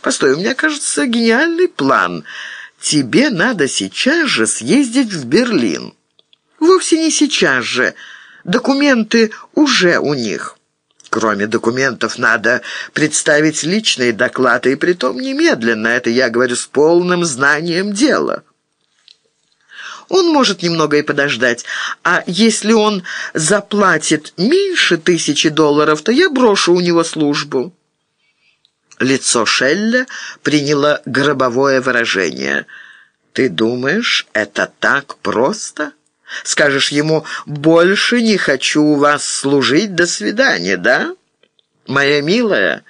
Постой, у меня, кажется, гениальный план. Тебе надо сейчас же съездить в Берлин». «Вовсе не сейчас же. Документы уже у них». Кроме документов, надо представить личные доклады, и притом немедленно. Это я говорю с полным знанием дела. Он может немного и подождать, а если он заплатит меньше тысячи долларов, то я брошу у него службу». Лицо Шелля приняло гробовое выражение. «Ты думаешь, это так просто?» Скажешь ему «больше не хочу у вас служить, до свидания», да? Моя милая,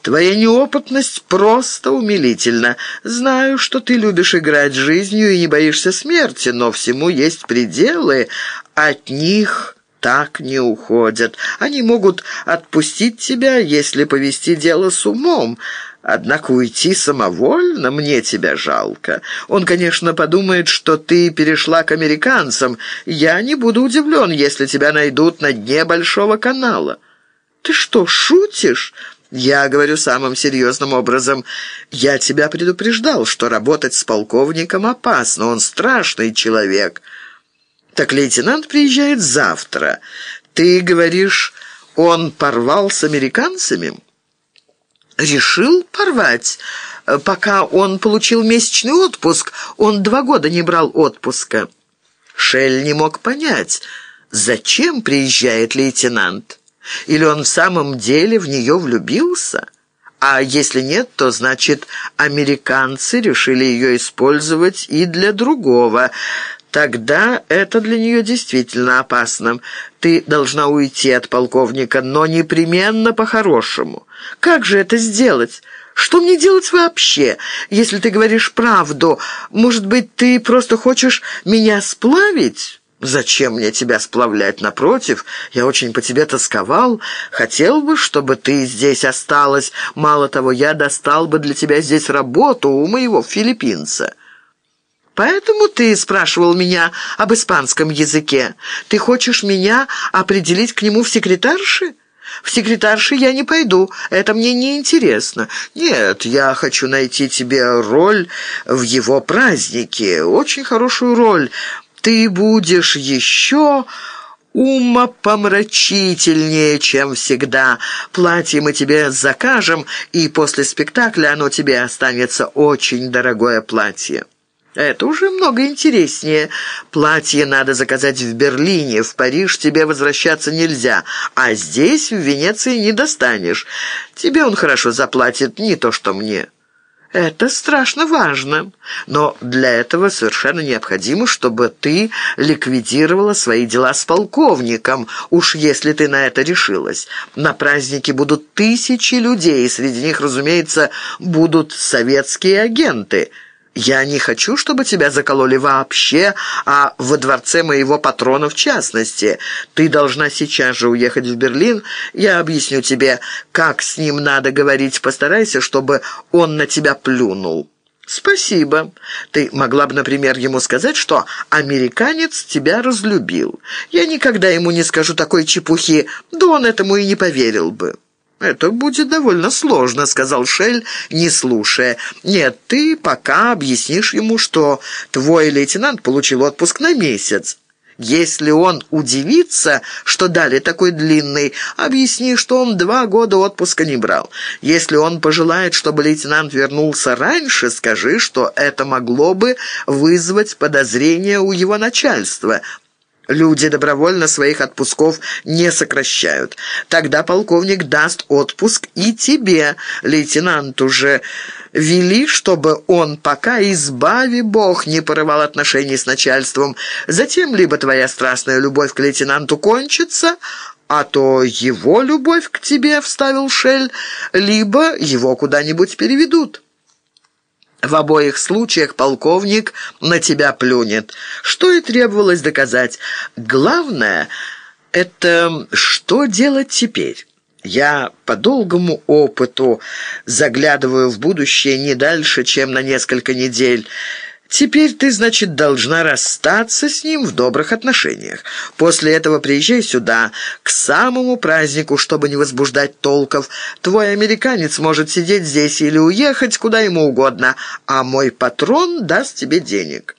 твоя неопытность просто умилительна. Знаю, что ты любишь играть жизнью и не боишься смерти, но всему есть пределы, от них так не уходят. Они могут отпустить тебя, если повести дело с умом, Однако уйти самовольно мне тебя жалко. Он, конечно, подумает, что ты перешла к американцам. Я не буду удивлен, если тебя найдут на дне Большого канала. Ты что, шутишь?» «Я говорю самым серьезным образом. Я тебя предупреждал, что работать с полковником опасно. Он страшный человек». «Так лейтенант приезжает завтра. Ты говоришь, он порвал с американцами?» решил порвать. Пока он получил месячный отпуск, он два года не брал отпуска. Шель не мог понять, зачем приезжает лейтенант. Или он в самом деле в нее влюбился? А если нет, то значит, американцы решили ее использовать и для другого – Тогда это для нее действительно опасно. Ты должна уйти от полковника, но непременно по-хорошему. Как же это сделать? Что мне делать вообще, если ты говоришь правду? Может быть, ты просто хочешь меня сплавить?» «Зачем мне тебя сплавлять? Напротив, я очень по тебе тосковал. Хотел бы, чтобы ты здесь осталась. Мало того, я достал бы для тебя здесь работу у моего филиппинца». Поэтому ты спрашивал меня об испанском языке. Ты хочешь меня определить к нему в секретарши? В секретарши я не пойду, это мне не интересно. Нет, я хочу найти тебе роль в его празднике, очень хорошую роль. Ты будешь еще умопомрачительнее, чем всегда. Платье мы тебе закажем, и после спектакля оно тебе останется очень дорогое платье». Это уже много интереснее. Платье надо заказать в Берлине, в Париж тебе возвращаться нельзя, а здесь, в Венеции, не достанешь. Тебе он хорошо заплатит, не то что мне». Это страшно важно. Но для этого совершенно необходимо, чтобы ты ликвидировала свои дела с полковником, уж если ты на это решилась. На празднике будут тысячи людей, и среди них, разумеется, будут советские агенты – я не хочу, чтобы тебя закололи вообще, а во дворце моего патрона в частности. Ты должна сейчас же уехать в Берлин. Я объясню тебе, как с ним надо говорить. Постарайся, чтобы он на тебя плюнул». «Спасибо. Ты могла бы, например, ему сказать, что американец тебя разлюбил. Я никогда ему не скажу такой чепухи, да он этому и не поверил бы». «Это будет довольно сложно», — сказал Шель, не слушая. «Нет, ты пока объяснишь ему, что твой лейтенант получил отпуск на месяц. Если он удивится, что дали такой длинный, объясни, что он два года отпуска не брал. Если он пожелает, чтобы лейтенант вернулся раньше, скажи, что это могло бы вызвать подозрения у его начальства». Люди добровольно своих отпусков не сокращают. Тогда полковник даст отпуск и тебе, лейтенант, уже вели, чтобы он пока, избави бог, не порывал отношений с начальством. Затем либо твоя страстная любовь к лейтенанту кончится, а то его любовь к тебе, — вставил Шель, — либо его куда-нибудь переведут». В обоих случаях полковник на тебя плюнет. Что и требовалось доказать. Главное — это что делать теперь? Я по долгому опыту заглядываю в будущее не дальше, чем на несколько недель. Теперь ты, значит, должна расстаться с ним в добрых отношениях. После этого приезжай сюда, к самому празднику, чтобы не возбуждать толков. Твой американец может сидеть здесь или уехать куда ему угодно, а мой патрон даст тебе денег».